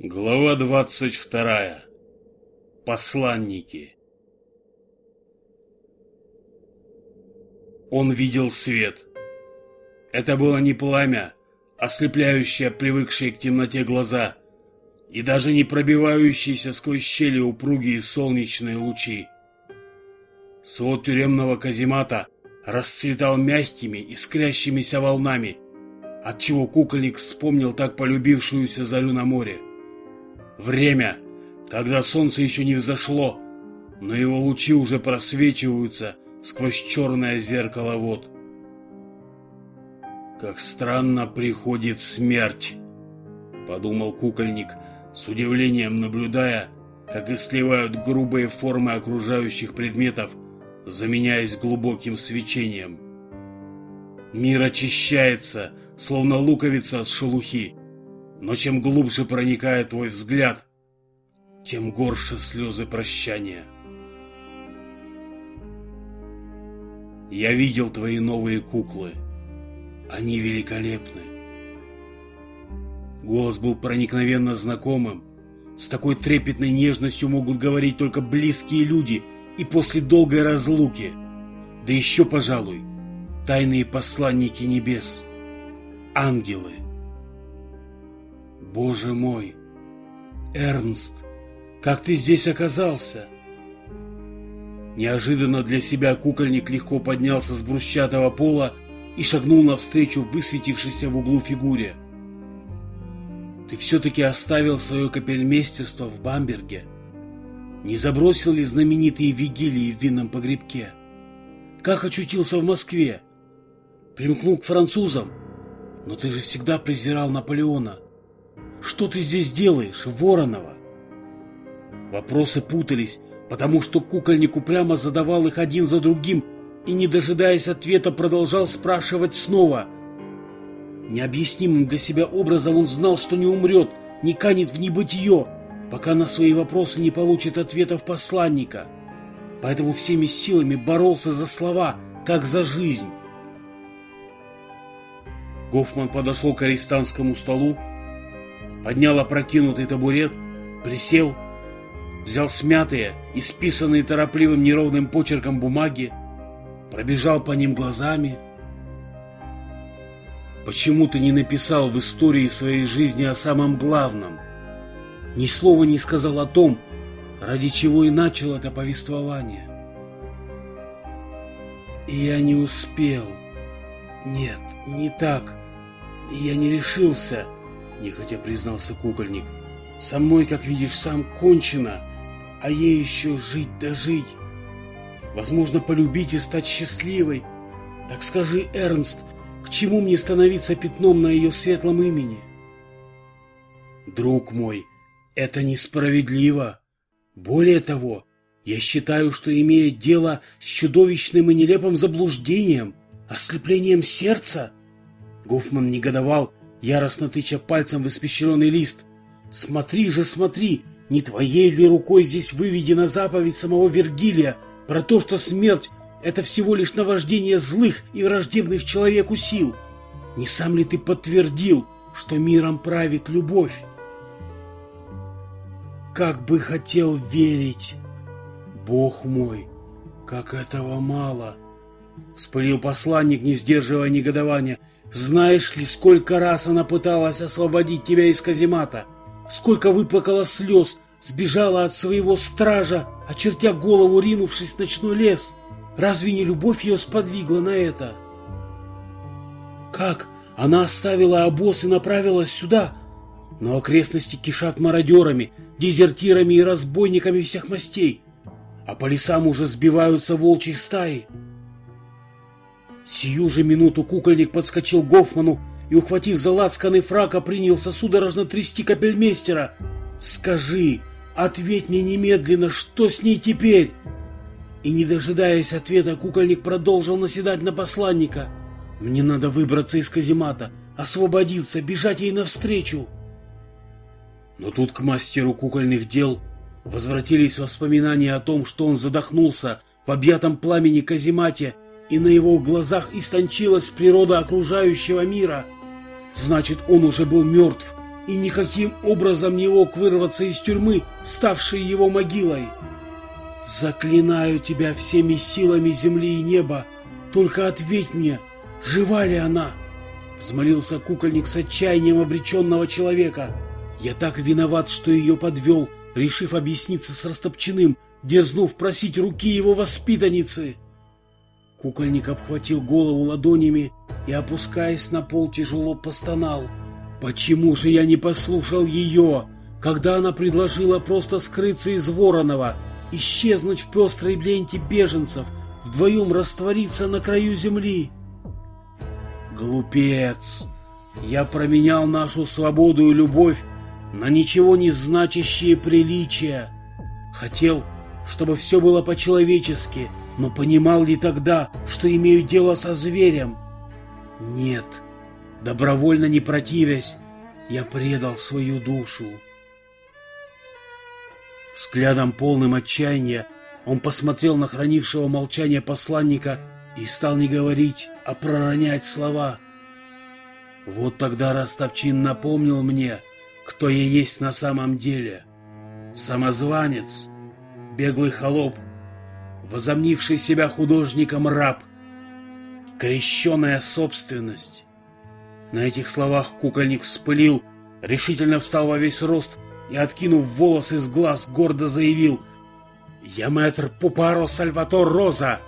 Глава двадцать вторая. Посланники. Он видел свет. Это было не пламя, ослепляющее привыкшие к темноте глаза, и даже не пробивающиеся сквозь щели упругие солнечные лучи. Свод тюремного каземата расцветал мягкими, искрящимися волнами, отчего кукольник вспомнил так полюбившуюся зарю на море. Время, когда солнце еще не взошло, но его лучи уже просвечиваются сквозь черное зеркало вод. «Как странно приходит смерть!» — подумал кукольник, с удивлением наблюдая, как и сливают грубые формы окружающих предметов, заменяясь глубоким свечением. Мир очищается, словно луковица от шелухи. Но чем глубже проникает твой взгляд, тем горше слезы прощания. Я видел твои новые куклы. Они великолепны. Голос был проникновенно знакомым. С такой трепетной нежностью могут говорить только близкие люди и после долгой разлуки. Да еще, пожалуй, тайные посланники небес. Ангелы. Боже мой! Эрнст, как ты здесь оказался? Неожиданно для себя кукольник легко поднялся с брусчатого пола и шагнул навстречу высветившейся в углу фигуре. Ты все-таки оставил свое капельмейстерство в Бамберге? Не забросил ли знаменитые вигилии в винном погребке? Как очутился в Москве? Примкнул к французам? Но ты же всегда презирал Наполеона. Что ты здесь делаешь, Воронова? Вопросы путались, потому что кукольник упрямо задавал их один за другим и, не дожидаясь ответа, продолжал спрашивать снова. Необъяснимым для себя образом он знал, что не умрет, не канет в небытие, пока на свои вопросы не получит ответов посланника. Поэтому всеми силами боролся за слова, как за жизнь. Гофман подошел к арестантскому столу, поднял опрокинутый табурет, присел, взял смятые, исписанные торопливым неровным почерком бумаги, пробежал по ним глазами. Почему ты не написал в истории своей жизни о самом главном? Ни слова не сказал о том, ради чего и начал это повествование. И я не успел. Нет, не так. Я не решился нехотя признался кукольник. Со мной, как видишь, сам кончено, а ей еще жить да жить. Возможно, полюбить и стать счастливой. Так скажи, Эрнст, к чему мне становиться пятном на ее светлом имени? Друг мой, это несправедливо. Более того, я считаю, что имея дело с чудовищным и нелепым заблуждением, ослеплением сердца, Гофман негодовал яростно тыча пальцем в испещренный лист. «Смотри же, смотри! Не твоей ли рукой здесь выведена заповедь самого Вергилия про то, что смерть — это всего лишь наваждение злых и враждебных человеку сил? Не сам ли ты подтвердил, что миром правит любовь?» «Как бы хотел верить! Бог мой, как этого мало!» Вспылил посланник, не сдерживая негодования. Знаешь ли, сколько раз она пыталась освободить тебя из каземата? Сколько выплакала слез, сбежала от своего стража, очертя голову, ринувшись в ночной лес? Разве не любовь ее сподвигла на это? Как? Она оставила обоз и направилась сюда? Но окрестности кишат мародерами, дезертирами и разбойниками всех мастей. А по лесам уже сбиваются волчьи стаи. Сию же минуту кукольник подскочил Гофману и, ухватив за лацканы фрака, принялся судорожно трясти капельмейстера. «Скажи, ответь мне немедленно, что с ней теперь?» И, не дожидаясь ответа, кукольник продолжил наседать на посланника. «Мне надо выбраться из каземата, освободиться, бежать ей навстречу!» Но тут к мастеру кукольных дел возвратились воспоминания о том, что он задохнулся в объятом пламени каземате и на его глазах истончилась природа окружающего мира. Значит, он уже был мертв, и никаким образом не мог вырваться из тюрьмы, ставшей его могилой. Заклинаю тебя всеми силами земли и неба, только ответь мне, жива ли она? Взмолился кукольник с отчаянием обреченного человека. Я так виноват, что ее подвел, решив объясниться с Растопчиным, дерзнув просить руки его воспитанницы. Кукольник обхватил голову ладонями и, опускаясь на пол, тяжело постонал. «Почему же я не послушал ее, когда она предложила просто скрыться из Воронова, исчезнуть в пестрой ленте беженцев, вдвоем раствориться на краю земли?» Глупец! Я променял нашу свободу и любовь на ничего не значащие приличия. Хотел, чтобы все было по-человечески, но понимал ли тогда, что имею дело со зверем? Нет, добровольно не противясь, я предал свою душу. Взглядом полным отчаяния он посмотрел на хранившего молчание посланника и стал не говорить, а проронять слова. Вот тогда Растопчин напомнил мне, кто я есть на самом деле. Самозванец, беглый холоп, возомнивший себя художником раб, крещенная собственность. На этих словах кукольник вспылил, решительно встал во весь рост и, откинув волосы с глаз, гордо заявил «Я мэтр Пупаро Сальватор Роза!»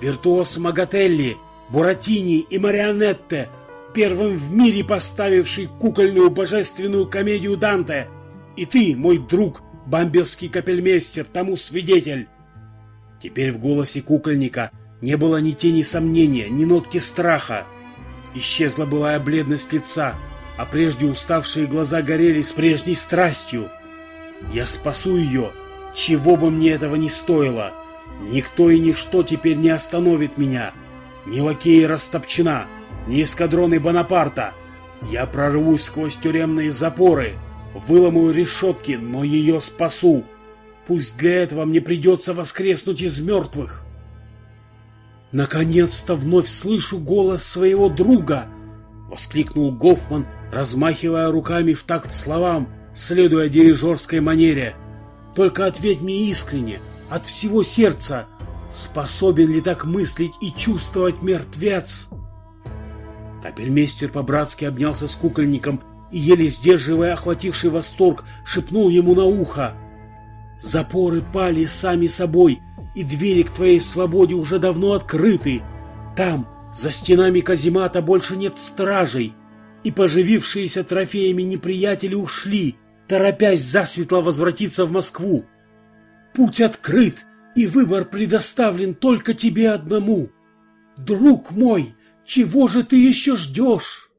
Виртуоз Магателли, Буратини и Марионетте, первым в мире поставивший кукольную божественную комедию Данте. И ты, мой друг, бамберский капельмейстер, тому свидетель. Теперь в голосе кукольника не было ни тени сомнения, ни нотки страха. Исчезла былая бледность лица, а прежде уставшие глаза горели с прежней страстью. «Я спасу ее, чего бы мне этого не стоило!» Никто и ничто теперь не остановит меня. Ни лакеи Растопчина, ни эскадроны Бонапарта. Я прорвусь сквозь тюремные запоры, выломаю решетки, но ее спасу. Пусть для этого мне придется воскреснуть из мертвых. Наконец-то вновь слышу голос своего друга, воскликнул Гофман, размахивая руками в такт словам, следуя дирижерской манере. Только ответь мне искренне, от всего сердца. Способен ли так мыслить и чувствовать мертвец? Капельмейстер по-братски обнялся с кукольником и, еле сдерживая охвативший восторг, шепнул ему на ухо. «Запоры пали сами собой, и двери к твоей свободе уже давно открыты. Там, за стенами каземата, больше нет стражей, и поживившиеся трофеями неприятели ушли, торопясь засветло возвратиться в Москву. Путь открыт, и выбор предоставлен только тебе одному. Друг мой, чего же ты еще ждешь?